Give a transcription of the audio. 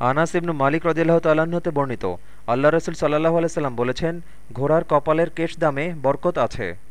আনাস ইবনু মালিক রদিল্লাহ তাল্লাহতে বর্ণিত, আল্লাহ রসুল সাল্লাহ আলাইসাল্লাম বলেছেন, ঘোড়ার কপালের কেশ দামে বরকত আছে।